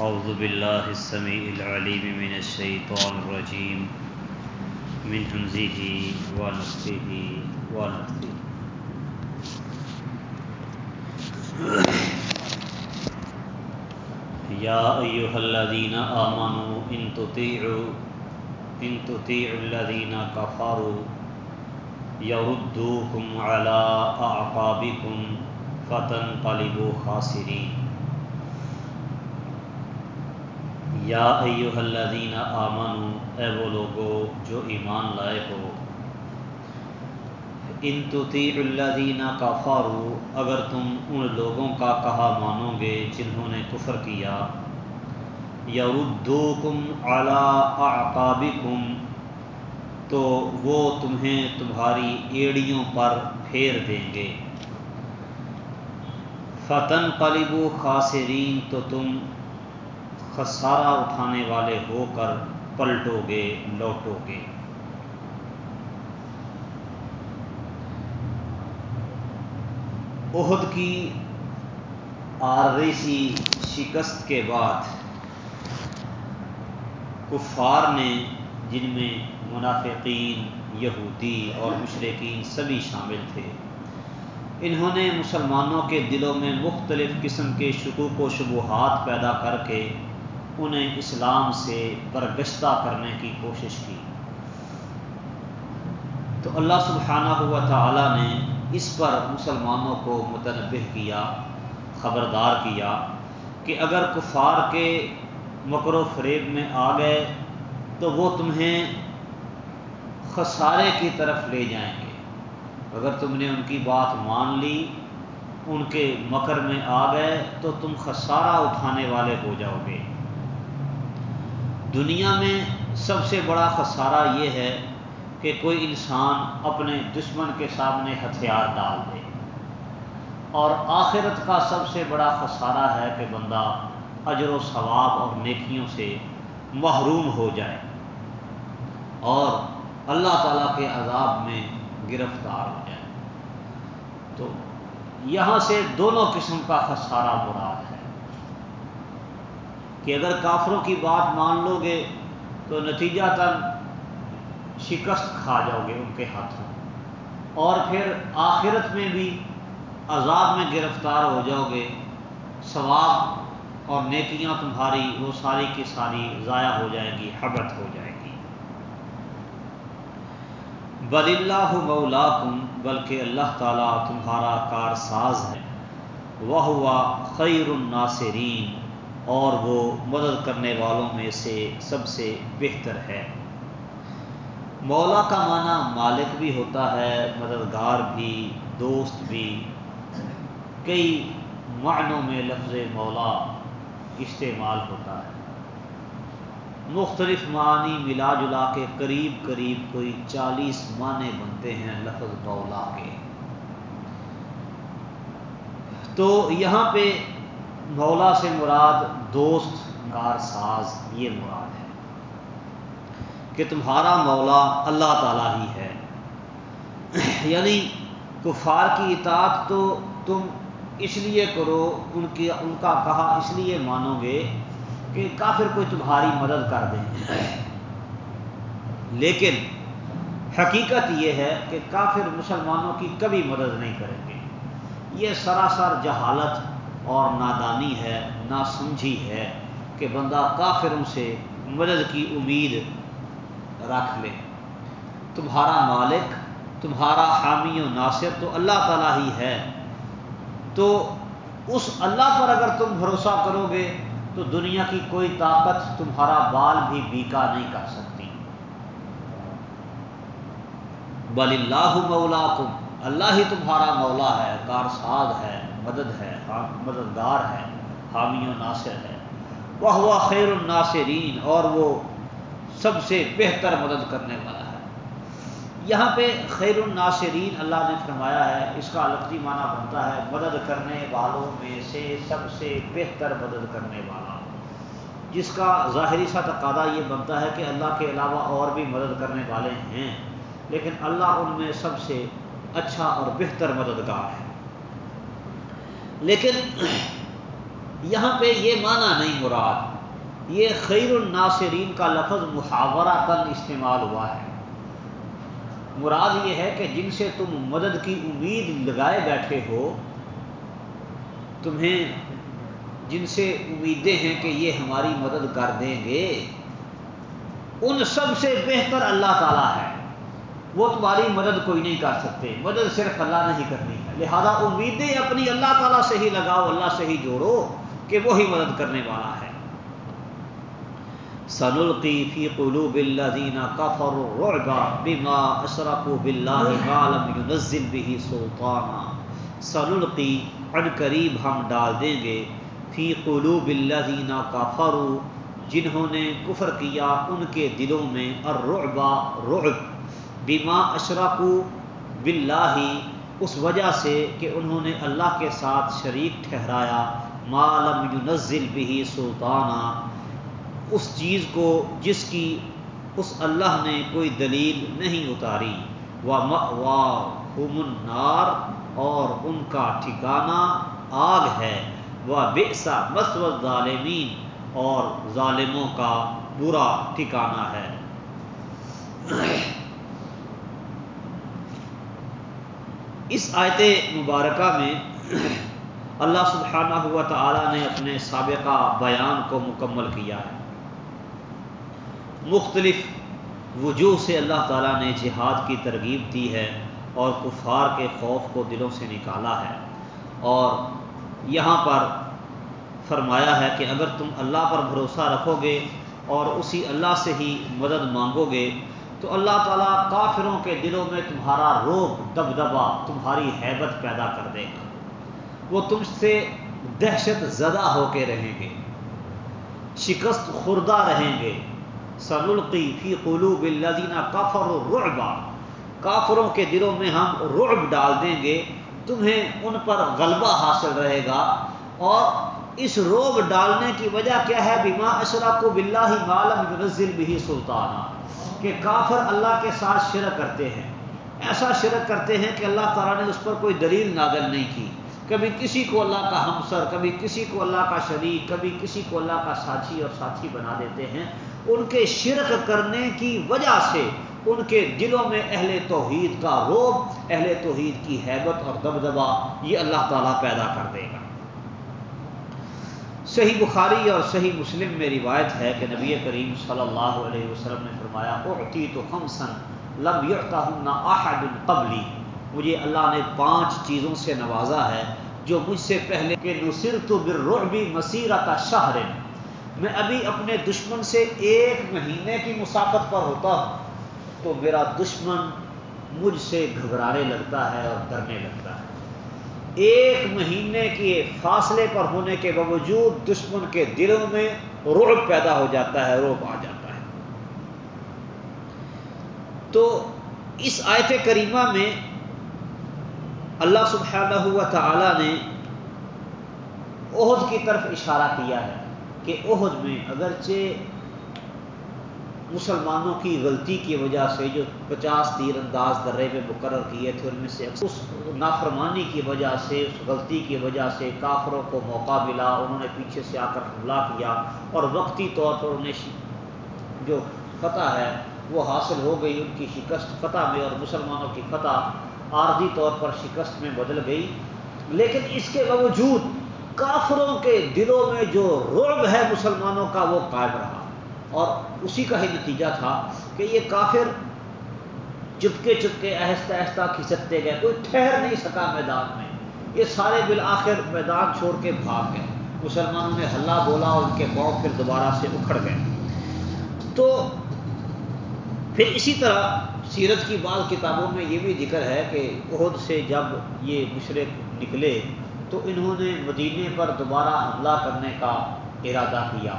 أعوذ بالله السميع العليم من الشيطان الرجيم. من همزه ونفخه ونفثه يا أيها الذين آمنوا، إن تطيعوا إن تطيعوا الذين كفروا، يردوكم على أعقابكم فتنقلبوا خاسرين. یا ایوہ الذین آمنو، اے وہ لوگو جو ایمان لائے ہو۔ ان تطیع الذین کفارو اگر تم ان لوگوں کا کہا مانو گے جنہوں نے کفر کیا۔ یردوکم علی اعقابکم، تو وہ تمہیں تمہاری ایڑیوں پر پھیر دیں گے۔ فتن قلبو خاسرین، تو تم خسارہ اٹھانے والے ہو کر پلٹو گے، لوٹو گے۔ عہد کی آرسی شکست کے بعد کفار نے جن میں منافقین، یہودی اور مشرقین سبھی شامل تھے، انہوں نے مسلمانوں کے دلوں میں مختلف قسم کے شکوک و شبہات پیدا کر کے انہیں اسلام سے برگشتہ کرنے کی کوشش کی۔ تو اللہ سبحانہ ہوا تعالیٰ نے اس پر مسلمانوں کو متنوع کیا، خبردار کیا کہ اگر کفار کے مکر و فریب میں آ گئے تو وہ تمہیں خسارے کی طرف لے جائیں گے۔ اگر تم نے ان کی بات مان لی، ان کے مکر میں آ گئے تو تم خسارہ اٹھانے والے ہو جاؤ گے۔ دنیا میں سب سے بڑا خسارہ یہ ہے کہ کوئی انسان اپنے دشمن کے سامنے ہتھیار ڈال دے۔ اور آخرت کا سب سے بڑا خسارہ ہے کہ بندہ اجر و ثواب اور نیکیوں سے محروم ہو جائے اور اللہ تعالیٰ کے عذاب میں گرفتار ہو جائے۔ تو یہاں سے دونوں قسم کا خسارہ مراد ہے۔ کہ اگر کافروں کی بات مان لو گے تو نتیجہ تن شکست کھا جاؤ گے ان کے ہاتھوں۔ اور پھر آخرت میں بھی عذاب میں گرفتار ہو جاؤ گے۔ ثواب اور نیکیاں تمہاری، وہ ساری کی ساری ضائع ہو جائے گی حبت ہو جائے گی۔ بل اللہ مولا بلکہ اللہ تعالیٰ تمہارا کار ساز ہے۔ وہ ہوا خیر الناصرین۔ اور وہ مدد کرنے والوں میں سے سب سے بہتر ہے۔ مولا کا معنی مالک بھی ہوتا ہے، مددگار بھی، دوست بھی۔ کئی معنوں میں لفظ مولا استعمال ہوتا ہے۔ مختلف معنی ملا جلا کے قریب قریب کوئی چالیس معنی بنتے ہیں لفظ مولا کے۔ تو یہاں پہ مولا سے مراد دوست کار ساز، یہ مراد ہے کہ تمہارا مولا اللہ تعالیٰ ہی ہے۔ یعنی کفار کی اطاعت تو تم اس لیے کرو، ان کی، ان کا کہا اس لیے مانو گے کہ کافر کوئی تمہاری مدد کر دیں۔ لیکن حقیقت یہ ہے کہ کافر مسلمانوں کی کبھی مدد نہیں کریں گے۔ یہ سراسر جہالت اور نادانی ہے، ناسمجھی ہے کہ بندہ کافروں سے مدد کی امید رکھ لے۔ تمہارا مالک، تمہارا حامی و ناصر تو اللہ تعالیٰ ہی ہے۔ تو اس اللہ پر اگر تم بھروسہ کرو گے تو دنیا کی کوئی طاقت تمہارا بال بھی بیکا نہیں کر سکتی۔ بل اللہ مولا تم اللہ ہی تمہارا مولا ہے، کارساز ہے۔ مدد ہے مددگار ہے حامی و ناصر ہے۔ وہ ہوا خیر الناصرین، اور وہ سب سے بہتر مدد کرنے والا ہے۔ یہاں پہ خیر الناصرین اللہ نے فرمایا ہے، اس کا لفظی معنی بنتا ہے مدد کرنے والوں میں سے سب سے بہتر مدد کرنے والا۔ جس کا ظاہری سا تقاضا یہ بنتا ہے کہ اللہ کے علاوہ اور بھی مدد کرنے والے ہیں، لیکن اللہ ان میں سب سے اچھا اور بہتر مددگار ہے۔ لیکن یہاں پہ یہ معنی نہیں مراد یہ خیر الناصرین کا لفظ محاورہ کن استعمال ہوا ہے۔ مراد یہ ہے کہ جن سے تم مدد کی امید لگائے بیٹھے ہو، تمہیں جن سے امیدیں ہیں کہ یہ ہماری مدد کر دیں گے، ان سب سے بہتر اللہ تعالیٰ ہے۔ وہ تمہاری مدد کوئی نہیں کر سکتے۔ مدد صرف اللہ نہیں کرنی ہے۔ لہذا امیدیں اپنی اللہ تعالیٰ سے ہی لگاؤ، اللہ سے ہی جوڑو کہ وہی مدد کرنے والا ہے۔ سن القی فی قلوب الذین کفروا الرعب بما اشرکوا باللہ ما لم ينزل به سلطانا۔ سن القی عن قریب ہم ڈال دیں گے۔ فی قلوب الذین کفروا جنہوں نے کفر کیا، ان کے دلوں میں الرعب رعب۔ بما اشرکوا باللہ، اس وجہ سے کہ انہوں نے اللہ کے ساتھ شریک ٹھہرایا، ما لم ينزل سلطانہ اس چیز کو جس کی اس اللہ نے کوئی دلیل نہیں اتاری۔ النار، اور ان کا ٹھکانہ آگ ہے۔ وہ بےسا مسوت ظالمین اور ظالموں کا برا ٹھکانہ ہے۔ اس آیت مبارکہ میں اللہ سبحانہ ہوا تعالیٰ نے اپنے سابقہ بیان کو مکمل کیا ہے۔ مختلف وجوہ سے اللہ تعالیٰ نے جہاد کی ترغیب دی ہے اور کفار کے خوف کو دلوں سے نکالا ہے۔ اور یہاں پر فرمایا ہے کہ اگر تم اللہ پر بھروسہ رکھو گے اور اسی اللہ سے ہی مدد مانگو گے تو اللہ تعالیٰ کافروں کے دلوں میں تمہارا روب دبدبا تمہاری حیبت پیدا کر دے گا۔ وہ تم سے دہشت زدہ ہو کے رہیں گے، شکست خوردہ رہیں گے۔ سلقی فی قلوب الذین کافر الرعب۔ کافروں کے دلوں میں ہم رعب ڈال دیں گے، تمہیں ان پر غلبہ حاصل رہے گا۔ اور اس روب ڈالنے کی وجہ کیا ہے؟ بیما اشرا کو بلّہ معلوم منزل بھی سلطانہ کہ کافر اللہ کے ساتھ شرک کرتے ہیں۔ ایسا شرک کرتے ہیں کہ اللہ تعالیٰ نے اس پر کوئی دلیل نازل نہیں کی۔ کبھی کسی کو اللہ کا ہمسر، کبھی کسی کو اللہ کا شریک، کبھی کسی کو اللہ کا ساتھی اور ساتھی بنا دیتے ہیں۔ ان کے شرک کرنے کی وجہ سے ان کے دلوں میں اہل توحید کا روب، اہل توحید کی حیبت اور دبدبا یہ اللہ تعالیٰ پیدا کر دے گا۔ صحیح بخاری اور صحیح مسلم میں روایت ہے کہ نبی کریم صلی اللہ علیہ وسلم نے فرمایا اعطی تو ہم سن لم یقتا ہوں نہ آحد قبلی مجھے اللہ نے پانچ چیزوں سے نوازا ہے جو مجھ سے پہلے کہ نصر تو برعبی مسیرہ کا شہر۔ میں ابھی اپنے دشمن سے ایک مہینے کی مسافت پر ہوتا ہوں تو میرا دشمن مجھ سے گھبرانے لگتا ہے اور ڈرنے لگتا ہے۔ ایک مہینے کے فاصلے پر ہونے کے باوجود دشمن کے دلوں میں رعب پیدا ہو جاتا ہے روب آ جاتا ہے۔ تو اس آیت کریمہ میں اللہ سبحانہ ہوا تعالی نے عہد کی طرف اشارہ کیا ہے کہ عہد میں اگرچہ مسلمانوں کی غلطی کی وجہ سے جو پچاس تیر انداز درے میں مقرر کیے تھے ان میں سے اس نافرمانی کی وجہ سے، اس غلطی کی وجہ سے کافروں کو موقع ملا، انہوں نے پیچھے سے آ کر حملہ کیا اور وقتی طور پر انہیں جو فتح ہے وہ حاصل ہو گئی، ان کی شکست فتح میں اور مسلمانوں کی فتح عارضی طور پر شکست میں بدل گئی۔ لیکن اس کے باوجود کافروں کے دلوں میں جو رعب ہے مسلمانوں کا وہ قائم رہا۔ اور اسی کا ہی نتیجہ تھا کہ یہ کافر چپکے چپکے آہستہ آہستہ کھسکتے گئے، کوئی ٹھہر نہیں سکا میدان میں۔ یہ سارے بالآخر میدان چھوڑ کے بھاگ گئے۔ مسلمانوں نے ہلہ بولا اور ان کے پاؤں پھر دوبارہ سے اکھڑ گئے۔ تو پھر اسی طرح سیرت کی بعض کتابوں میں یہ بھی ذکر ہے کہ عہد سے جب یہ مشرق نکلے تو انہوں نے مدینے پر دوبارہ حملہ کرنے کا ارادہ کیا۔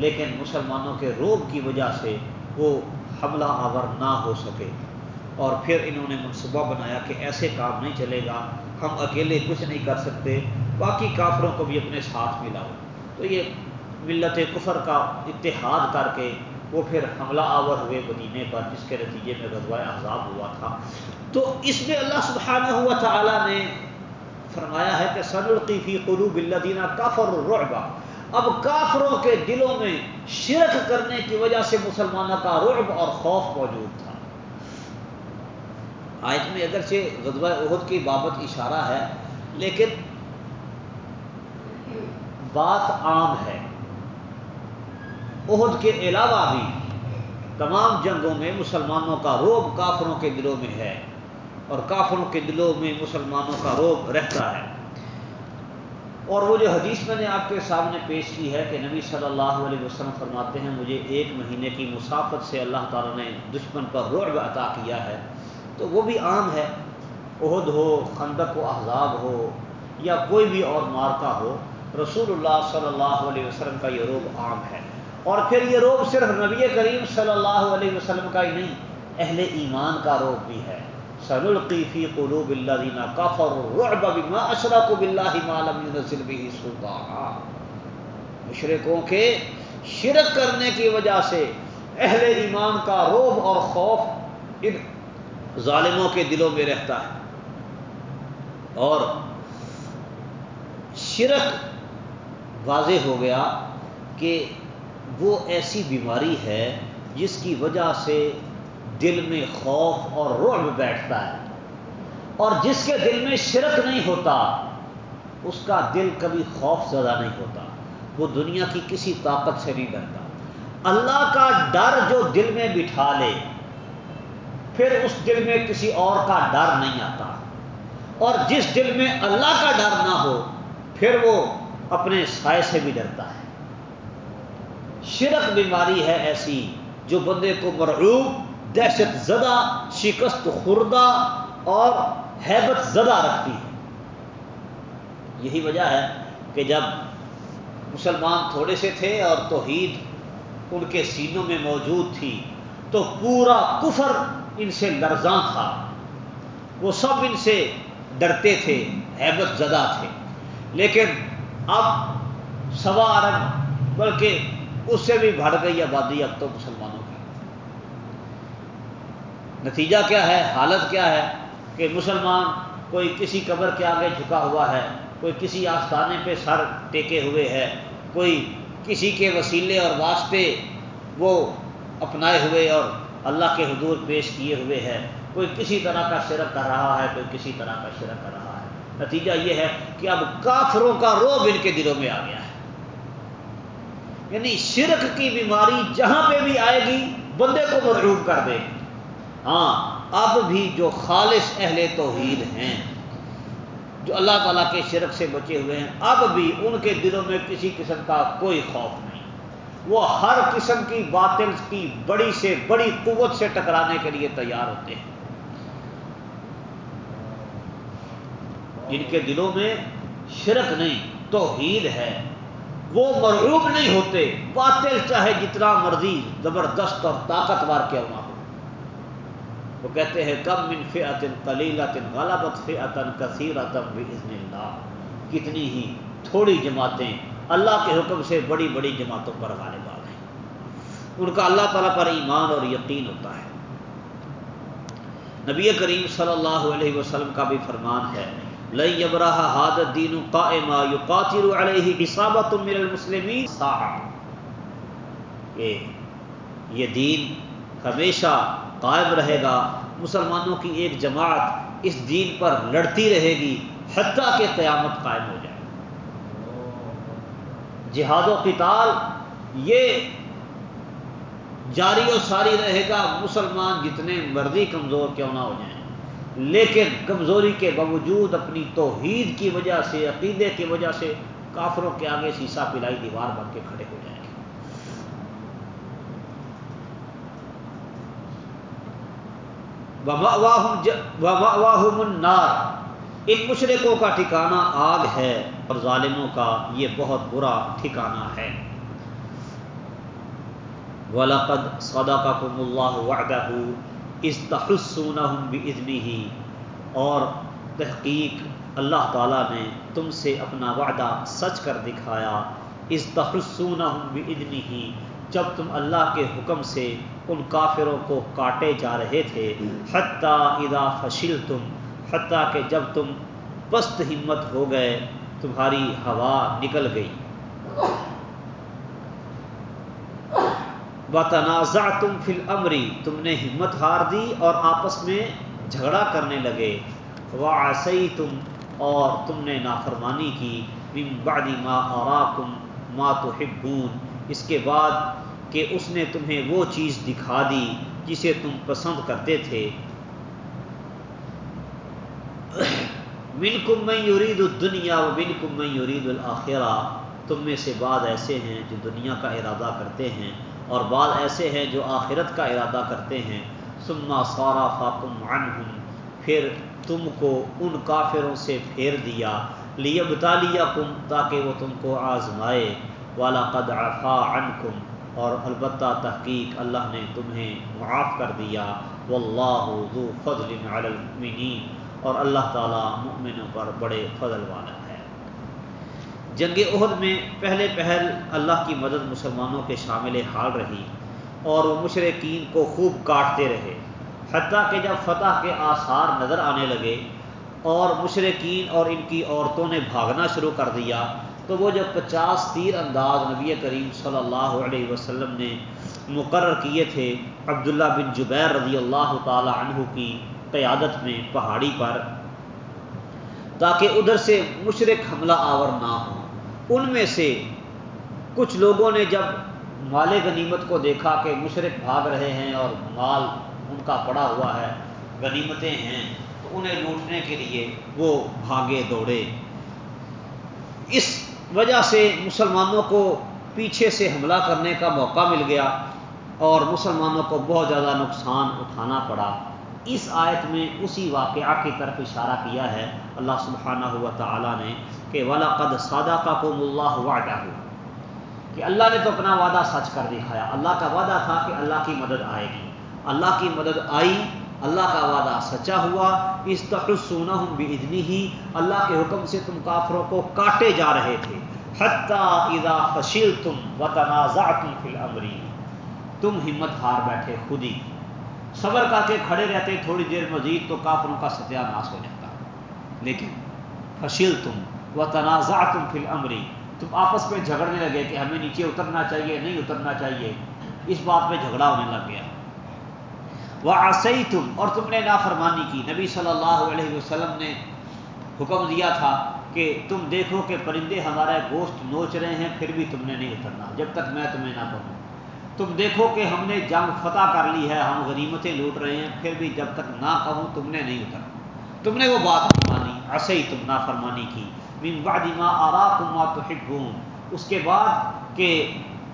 لیکن مسلمانوں کے روب کی وجہ سے وہ حملہ آور نہ ہو سکے۔ اور پھر انہوں نے منصوبہ بنایا کہ ایسے کام نہیں چلے گا، ہم اکیلے کچھ نہیں کر سکتے، باقی کافروں کو بھی اپنے ساتھ ملاؤ۔ تو یہ ملت کفر کا اتحاد کر کے وہ پھر حملہ آور ہوئے مدینے پر، جس کے نتیجے میں غزوہ احزاب ہوا تھا۔ تو اس میں اللہ سبحانہ ہوا تعالیٰ نے فرمایا ہے کہ سن القیفی قلوب الدینہ کافر الرعبہ اب کافروں کے دلوں میں شرک کرنے کی وجہ سے مسلمانوں کا رعب اور خوف موجود تھا۔ آیت میں اگرچہ غزوہ عہد کی بابت اشارہ ہے، لیکن بات عام ہے۔ عہد کے علاوہ بھی تمام جنگوں میں مسلمانوں کا روب کافروں کے دلوں میں ہے اور کافروں کے دلوں میں مسلمانوں کا روب رہتا ہے۔ اور وہ جو حدیث میں نے آپ کے سامنے پیش کی ہے کہ نبی صلی اللہ علیہ وسلم فرماتے ہیں، مجھے ایک مہینے کی مسافت سے اللہ تعالیٰ نے دشمن پر رعب عطا کیا ہے۔ تو وہ بھی عام ہے، عہد ہو، خندق و احزاب ہو، یا کوئی بھی اور مارکا ہو رسول اللہ صلی اللہ علیہ وسلم کا یہ روب عام ہے۔ اور پھر یہ روب صرف نبی کریم صلی اللہ علیہ وسلم کا ہی نہیں، اہل ایمان کا روب بھی ہے۔ سن القیفی قلوب اللہ دینا الرعب بما اشرک باللہ ما لم ينزل به سلطانا۔ مشرکوں کے شرک کرنے کی وجہ سے اہل ایمان کا روب اور خوف ان ظالموں کے دلوں میں رہتا ہے۔ اور شرک واضح ہو گیا کہ وہ ایسی بیماری ہے جس کی وجہ سے دل میں خوف اور رعب بیٹھتا ہے۔ اور جس کے دل میں شرک نہیں ہوتا، اس کا دل کبھی خوف زدہ نہیں ہوتا۔ وہ دنیا کی کسی طاقت سے نہیں ڈرتا۔ اللہ کا ڈر جو دل میں بٹھا لے، پھر اس دل میں کسی اور کا ڈر نہیں آتا۔ اور جس دل میں اللہ کا ڈر نہ ہو، پھر وہ اپنے سائے سے بھی ڈرتا ہے۔ شرک بیماری ہے ایسی جو بندے کو مرعوب دہشت زدہ، شکست خوردہ اور حیبت زدہ رکھتی ہے۔ یہی وجہ ہے کہ جب مسلمان تھوڑے سے تھے اور توحید ان کے سینوں میں موجود تھی، تو پورا کفر ان سے لرزاں تھا۔ وہ سب ان سے ڈرتے تھے، حیبت زدہ تھے۔ لیکن اب سوا ارب بلکہ اس سے بھی بڑھ گئی آبادی، اب تو مسلمانوں نتیجہ کیا ہے؟ حالت کیا ہے کہ مسلمان کوئی کسی قبر کے آگے جھکا ہوا ہے، کوئی کسی آستانے پہ سر ٹیکے ہوئے ہے، کوئی کسی کے وسیلے اور واسطے وہ اپنائے ہوئے اور اللہ کے حضور پیش کیے ہوئے ہے۔ کوئی کسی طرح کا شرک کر رہا ہے، کوئی کسی طرح کا شرک کر رہا ہے۔ نتیجہ یہ ہے کہ اب کافروں کا روب ان کے دلوں میں آ گیا ہے۔ یعنی شرک کی بیماری جہاں پہ بھی آئے گی، بندے کو مرعوب کر دے۔ گی ہاں اب بھی جو خالص اہل توحید ہیں، جو اللہ تعالیٰ کے شرک سے بچے ہوئے ہیں، اب بھی ان کے دلوں میں کسی قسم کا کوئی خوف نہیں۔ وہ ہر قسم کی باطل کی بڑی سے بڑی قوت سے ٹکرانے کے لیے تیار ہوتے ہیں۔ جن کے دلوں میں شرک نہیں، توحید ہے، وہ مرعوب نہیں ہوتے، باطل چاہے جتنا مرضی زبردست اور طاقتور کیا نہ ہو وہ کہتے ہیں، کم من فعتن قلیلتن، غلبت فعتن کثیرتم باذن اللہ کتنی ہی تھوڑی جماعتیں اللہ کے حکم سے بڑی بڑی جماعتوں پر غالب آ گئے ان کا اللہ تعالیٰ پر ایمان اور یقین ہوتا ہے۔ نبی کریم صلی اللہ علیہ وسلم کا بھی فرمان ہے لئی ابراہ ہاد دین قائما یقاتل علیہ اصابت من المسلمین کہ یہ دین ہمیشہ قائم رہے گا۔ مسلمانوں کی ایک جماعت اس دین پر لڑتی رہے گی حتیٰ کہ قیامت قائم ہو جائے۔ جہاد و قتال، یہ جاری و ساری رہے گا۔ مسلمان جتنے مرضی کمزور کیوں نہ ہو جائیں، لیکن کمزوری کے باوجود اپنی توحید کی وجہ سے، عقیدے کی وجہ سے کافروں کے آگے سیسا پلائی دیوار بن کے کھڑے ہو جائیں۔ گے النار۔ ان مشرقوں کا ٹھکانہ آگ ہے اور ظالموں کا یہ بہت برا ٹھکانہ ہے۔ ولاقد صدا کا کم اللہ وعدہ استحسون بھی ہی اور تحقیق اللہ تعالیٰ نے تم سے اپنا وعدہ سچ کر دکھایا۔ استحسون بھی ہی جب تم اللہ کے حکم سے ان کافروں کو کاٹے جا رہے تھے، حتیٰ اذا فشل تم حتیٰ کہ جب تم پست ہمت ہو گئے، تمہاری ہوا نکل گئی۔ و تنازع تم فل امری تم نے ہمت ہار دی اور آپس میں جھگڑا کرنے لگے۔ وہ آسئی تم اور تم نے نافرمانی کی۔ بم بادی ماں اور ماں تو اس کے بعد کہ اس نے تمہیں وہ چیز دکھا دی جسے تم پسند کرتے تھے۔ بن کم میں یورید الدنیا و بن کم میں یورید الآخرہ تم میں سے بعض ایسے ہیں جو دنیا کا ارادہ کرتے ہیں اور بعض ایسے ہیں جو آخرت کا ارادہ کرتے ہیں۔ سما سارا فاکم عنہم۔ پھر تم کو ان کافروں سے پھیر دیا۔ لیب تالیہ کم تاکہ وہ تم کو آزمائے۔ والا قد عفا عنکم اور البتہ تحقیق اللہ نے تمہیں معاف کر دیا واللہ ذو فضل علی المؤمنین اور اللہ تعالیٰ مؤمنوں پر بڑے فضل والا ہے۔ جنگ عہد میں پہلے پہل اللہ کی مدد مسلمانوں کے شامل حال رہی اور وہ مشرقین کو خوب کاٹتے رہے، حتیٰ کہ جب فتح کے آثار نظر آنے لگے اور مشرقین اور ان کی عورتوں نے بھاگنا شروع کر دیا تو وہ جو پچاس تیر انداز نبی کریم صلی اللہ علیہ وسلم نے مقرر کیے تھے عبداللہ بن جبیر رضی اللہ تعالی عنہ کی قیادت میں پہاڑی پر، تاکہ ادھر سے مشرق حملہ آور نہ ہو۔ ان میں سے کچھ لوگوں نے جب مال غنیمت کو دیکھا کہ مشرق بھاگ رہے ہیں اور مال ان کا پڑا ہوا ہے، غنیمتیں ہیں، تو انہیں لوٹنے کے لیے وہ بھاگے دوڑے۔ اس وجہ سے مسلمانوں کو پیچھے سے حملہ کرنے کا موقع مل گیا اور مسلمانوں کو بہت زیادہ نقصان اٹھانا پڑا۔ اس آیت میں اسی واقعہ کی طرف اشارہ کیا ہے۔ اللہ سبحانہ ہوا تعالیٰ نے کہ والا قد سادہ کا قوم اللہ ہوا ہو کہ اللہ نے تو اپنا وعدہ سچ کر دکھایا۔ اللہ کا وعدہ تھا کہ اللہ کی مدد آئے گی۔ اللہ کی مدد آئی اللہ کا وعدہ سچا ہوا اس تخصونا ہوں بھی اتنی ہی اللہ کے حکم سے تم کافروں کو کاٹے جا رہے تھے۔ حتیٰ اذا فشل تم و تنازع تم فل امری تم ہمت ہار بیٹھے خود ہی۔ صبر کر کے کھڑے رہتے، تھوڑی دیر مزید تو کافروں کا ستیہ ناش ہو جاتا۔ لیکن فشل تم و تنازع تم فل امری تم آپس میں جھگڑنے لگے کہ ہمیں نیچے اترنا چاہیے، نہیں اترنا چاہیے۔ اس بات پہ جھگڑا ہونے لگ گیا۔ وہ تم اور تم نے نافرمانی کی۔ نبی صلی اللہ علیہ وسلم نے حکم دیا تھا کہ تم دیکھو کہ پرندے ہمارا گوشت نوچ رہے ہیں، پھر بھی تم نے نہیں اترنا، جب تک میں تمہیں نہ کہوں تم دیکھو کہ ہم نے جنگ فتح کر لی ہے، ہم غنیمتیں لوٹ رہے ہیں، پھر بھی جب تک نہ کہوں تم نے نہیں اترنا تم نے وہ بات نہیں مانی ایسے تم نافرمانی کی۔ من بعد ما آرا تما تو اس کے بعد کہ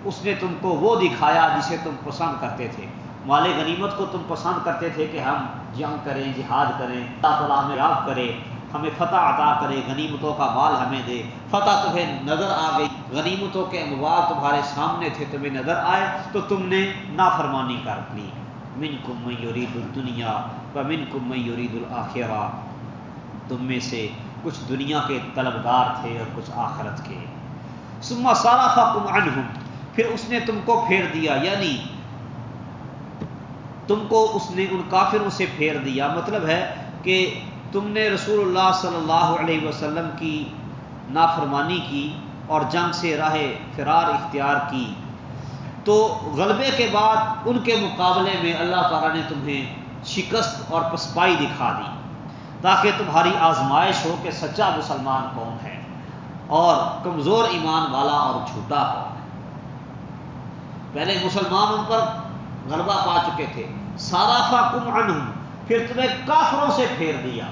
اس نے تم کو وہ دکھایا جسے تم پسند کرتے تھے۔ مال غنیمت کو تم پسند کرتے تھے کہ ہم جنگ کریں، جہاد کریں اللہ تعالیٰ ہمیں یاد کرے ہمیں فتح عطا کرے غنیمتوں کا مال ہمیں دے۔ فتح تمہیں نظر آ گئی۔ غنیمتوں کے اموال تمہارے سامنے تھے، تمہیں نظر آئے تو تم نے نافرمانی کر لی من کم یورید الدنیا و من کم یورید الآخرہ تم میں سے کچھ دنیا کے طلبگار تھے اور کچھ آخرت کے۔ سما سارا تھا تم پھر اس نے تم کو پھیر دیا یعنی تم کو اس نے ان کافروں سے پھیر دیا۔ مطلب ہے کہ تم نے رسول اللہ صلی اللہ علیہ وسلم کی نافرمانی کی اور جنگ سے راہ فرار اختیار کی۔ تو غلبے کے بعد ان کے مقابلے میں اللہ تعالیٰ نے تمہیں شکست اور پسپائی دکھا دی، تاکہ تمہاری آزمائش ہو کہ سچا مسلمان قوم ہے اور کمزور ایمان والا اور جھوٹا قوم ہے۔ پہلے مسلمان ان پر غلبہ پا چکے تھے۔ سارا فا کم ان پھر تمہیں کافروں سے پھیر دیا۔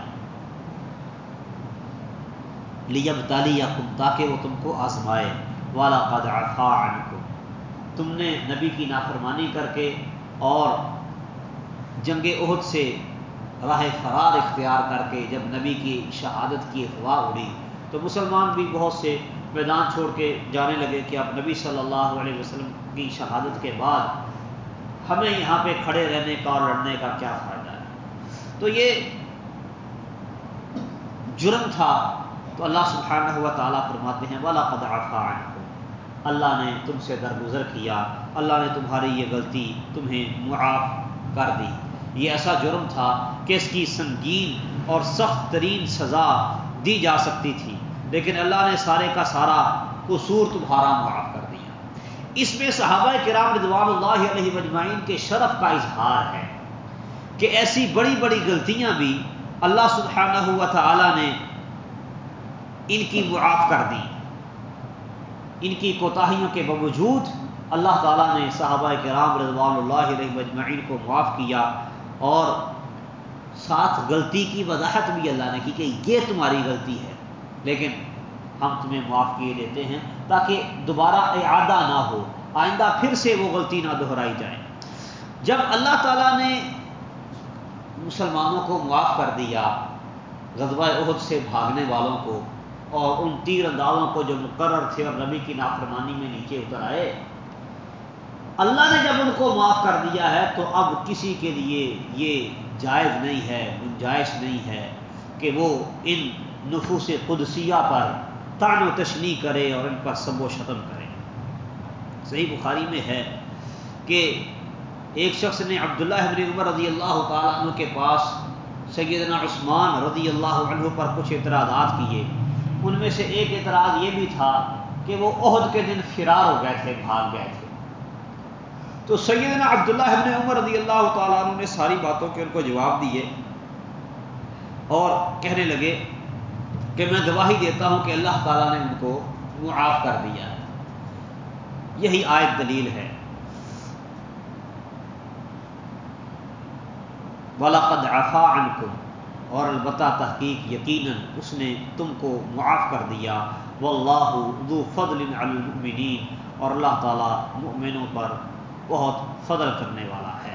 لیب تالی یا کم تاکہ وہ تم کو آزمائے۔ والا قد عفا عنکم تم نے نبی کی نافرمانی کر کے اور جنگ عہد سے راہ فرار اختیار کر کے جب نبی کی شہادت کی افواہ اڑی، تو مسلمان بھی بہت سے میدان چھوڑ کے جانے لگے کہ اب نبی صلی اللہ علیہ وسلم کی شہادت کے بعد ہمیں یہاں پہ کھڑے رہنے کا اور لڑنے کا کیا فائدہ ہے؟ تو یہ جرم تھا، تو اللہ سبحانہ ہوا تعالیٰ فرماتے ہیں والا قد اللہ نے تم سے درگزر کیا، اللہ نے تمہاری یہ غلطی تمہیں معاف کر دی۔ یہ ایسا جرم تھا کہ اس کی سنگین اور سخت ترین سزا دی جا سکتی تھی، لیکن اللہ نے سارے کا سارا قصور تمہارا معاف اس میں صحابہ کرام رضوان اللہ علیہ مجمعین کے شرف کا اظہار ہے کہ ایسی بڑی بڑی غلطیاں بھی اللہ سبحانہ ہوا تعالی نے ان کی معاف کر دی۔ ان کی کوتاہیوں کے باوجود اللہ تعالیٰ نے صحابہ کرام رضوان اللہ علیہ مجمعین کو معاف کیا اور ساتھ غلطی کی وضاحت بھی اللہ نے کی کہ یہ تمہاری غلطی ہے، لیکن ہم تمہیں معاف کیے دیتے ہیں تاکہ دوبارہ اعادہ نہ ہو، آئندہ پھر سے وہ غلطی نہ دہرائی جائے۔ جب اللہ تعالیٰ نے مسلمانوں کو معاف کر دیا، غزوہ عہد سے بھاگنے والوں کو، اور ان تیر اندازوں کو جو مقرر تھے اور نبی کی نافرمانی میں نیچے اتر آئے، اللہ نے جب ان کو معاف کر دیا ہے تو اب کسی کے لیے یہ جائز نہیں ہے، گنجائش نہیں ہے کہ وہ ان نفوس قدسیہ پر تان و تشنی کرے اور ان پر سب و شتم کرے۔ صحیح بخاری میں ہے کہ ایک شخص نے عبداللہ ابن عمر رضی اللہ تعالیٰ عنہ کے پاس سیدنا عثمان رضی اللہ عنہ پر کچھ اعتراضات کیے۔ ان میں سے ایک اعتراض یہ بھی تھا کہ وہ عہد کے دن فرار ہو گئے تھے، بھاگ گئے تھے۔ تو سیدنا عبداللہ ابن عمر رضی اللہ تعالیٰ عنہ نے ساری باتوں کے ان کو جواب دیے اور کہنے لگے کہ میں گواہی دیتا ہوں کہ اللہ تعالیٰ نے ان کو معاف کر دیا ہے۔ یہی آیت دلیل ہے۔ ولاقد عفا عنکم اور البتہ تحقیق یقیناً اس نے تم کو معاف کر دیا۔ واللہ ذو فضل علی المؤمنین اور اللہ تعالیٰ مؤمنوں پر بہت فضل کرنے والا ہے۔